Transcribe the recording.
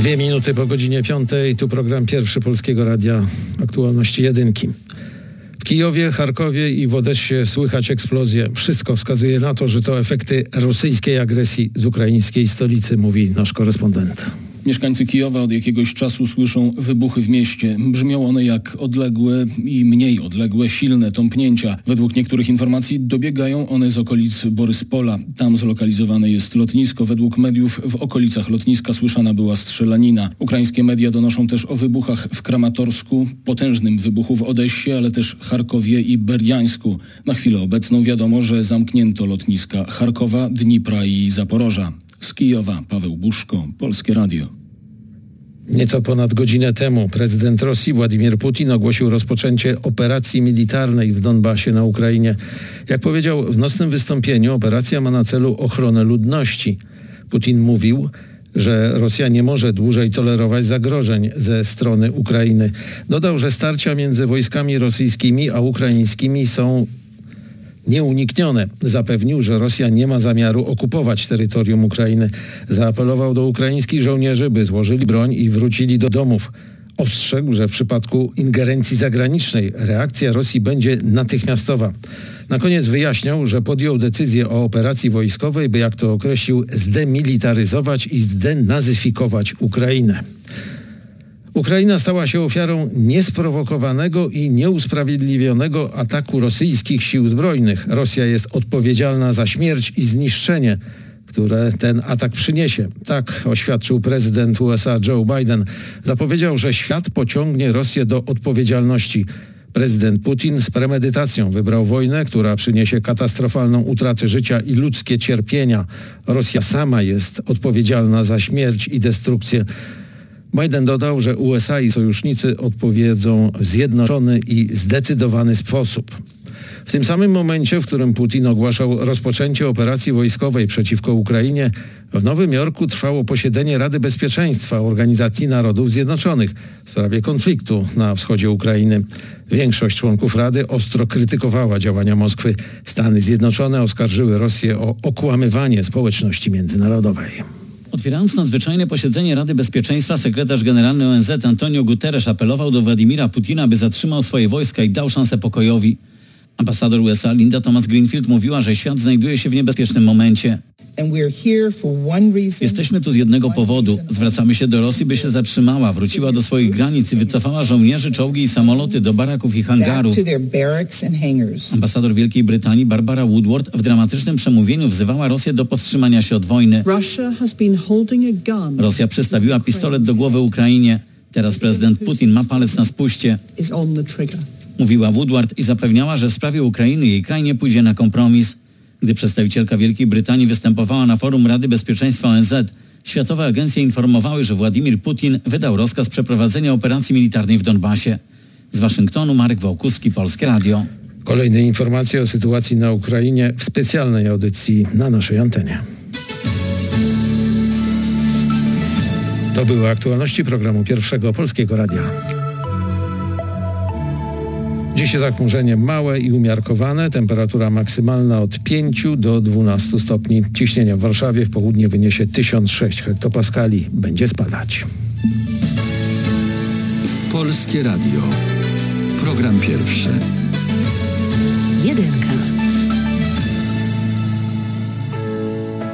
Dwie minuty po godzinie piątej, tu program pierwszy Polskiego Radia Aktualności Jedynki. W Kijowie, Charkowie i w Odessie słychać eksplozje. Wszystko wskazuje na to, że to efekty rosyjskiej agresji z ukraińskiej stolicy, mówi nasz korespondent. Mieszkańcy Kijowa od jakiegoś czasu słyszą wybuchy w mieście. Brzmią one jak odległe i mniej odległe, silne tąpnięcia. Według niektórych informacji dobiegają one z okolic Boryspola. Tam zlokalizowane jest lotnisko. Według mediów w okolicach lotniska słyszana była strzelanina. Ukraińskie media donoszą też o wybuchach w Kramatorsku, potężnym wybuchu w Odessie, ale też Charkowie i Berdiańsku. Na chwilę obecną wiadomo, że zamknięto lotniska Charkowa, Dnipra i Zaporoża. Z Kijowa Paweł Buszko, Polskie Radio. Nieco ponad godzinę temu prezydent Rosji Władimir Putin ogłosił rozpoczęcie operacji militarnej w Donbasie na Ukrainie. Jak powiedział w nocnym wystąpieniu, operacja ma na celu ochronę ludności. Putin mówił, że Rosja nie może dłużej tolerować zagrożeń ze strony Ukrainy. Dodał, że starcia między wojskami rosyjskimi a ukraińskimi są nieuniknione. Zapewnił, że Rosja nie ma zamiaru okupować terytorium Ukrainy. Zaapelował do ukraińskich żołnierzy, by złożyli broń i wrócili do domów. Ostrzegł, że w przypadku ingerencji zagranicznej reakcja Rosji będzie natychmiastowa. Na koniec wyjaśniał, że podjął decyzję o operacji wojskowej, by jak to określił, zdemilitaryzować i zdenazyfikować Ukrainę. Ukraina stała się ofiarą niesprowokowanego i nieusprawiedliwionego ataku rosyjskich sił zbrojnych. Rosja jest odpowiedzialna za śmierć i zniszczenie które ten atak przyniesie. Tak oświadczył prezydent USA Joe Biden. Zapowiedział, że świat pociągnie Rosję do odpowiedzialności. Prezydent Putin z premedytacją wybrał wojnę, która przyniesie katastrofalną utratę życia i ludzkie cierpienia. Rosja sama jest odpowiedzialna za śmierć i destrukcję. Biden dodał, że USA i sojusznicy odpowiedzą w zjednoczony i zdecydowany sposób. W tym samym momencie, w którym Putin ogłaszał rozpoczęcie operacji wojskowej przeciwko Ukrainie, w Nowym Jorku trwało posiedzenie Rady Bezpieczeństwa Organizacji Narodów Zjednoczonych w sprawie konfliktu na wschodzie Ukrainy. Większość członków Rady ostro krytykowała działania Moskwy. Stany Zjednoczone oskarżyły Rosję o okłamywanie społeczności międzynarodowej. Otwierając nadzwyczajne posiedzenie Rady Bezpieczeństwa, sekretarz generalny ONZ Antonio Guterres apelował do Władimira Putina, by zatrzymał swoje wojska i dał szansę pokojowi. Ambasador USA Linda Thomas Greenfield mówiła, że świat znajduje się w niebezpiecznym momencie. Jesteśmy tu z jednego powodu. Zwracamy się do Rosji, by się zatrzymała, wróciła do swoich granic i wycofała żołnierzy, czołgi i samoloty do baraków i hangarów. Ambasador Wielkiej Brytanii Barbara Woodward w dramatycznym przemówieniu wzywała Rosję do powstrzymania się od wojny. Rosja przystawiła pistolet do głowy Ukrainie. Teraz prezydent Putin ma palec na spuście. Mówiła Woodward i zapewniała, że w sprawie Ukrainy jej kraj nie pójdzie na kompromis. Gdy przedstawicielka Wielkiej Brytanii występowała na forum Rady Bezpieczeństwa ONZ, światowe agencje informowały, że Władimir Putin wydał rozkaz przeprowadzenia operacji militarnej w Donbasie. Z Waszyngtonu Marek Wałkuski, Polskie Radio. Kolejne informacje o sytuacji na Ukrainie w specjalnej audycji na naszej antenie. To były aktualności programu Pierwszego Polskiego Radia. Dziś zachmurzenie małe i umiarkowane, temperatura maksymalna od 5 do 12 stopni. Ciśnienie w Warszawie w południe wyniesie 1006 hektopaskali. Będzie spadać. Polskie Radio. Program pierwszy. Jedynka.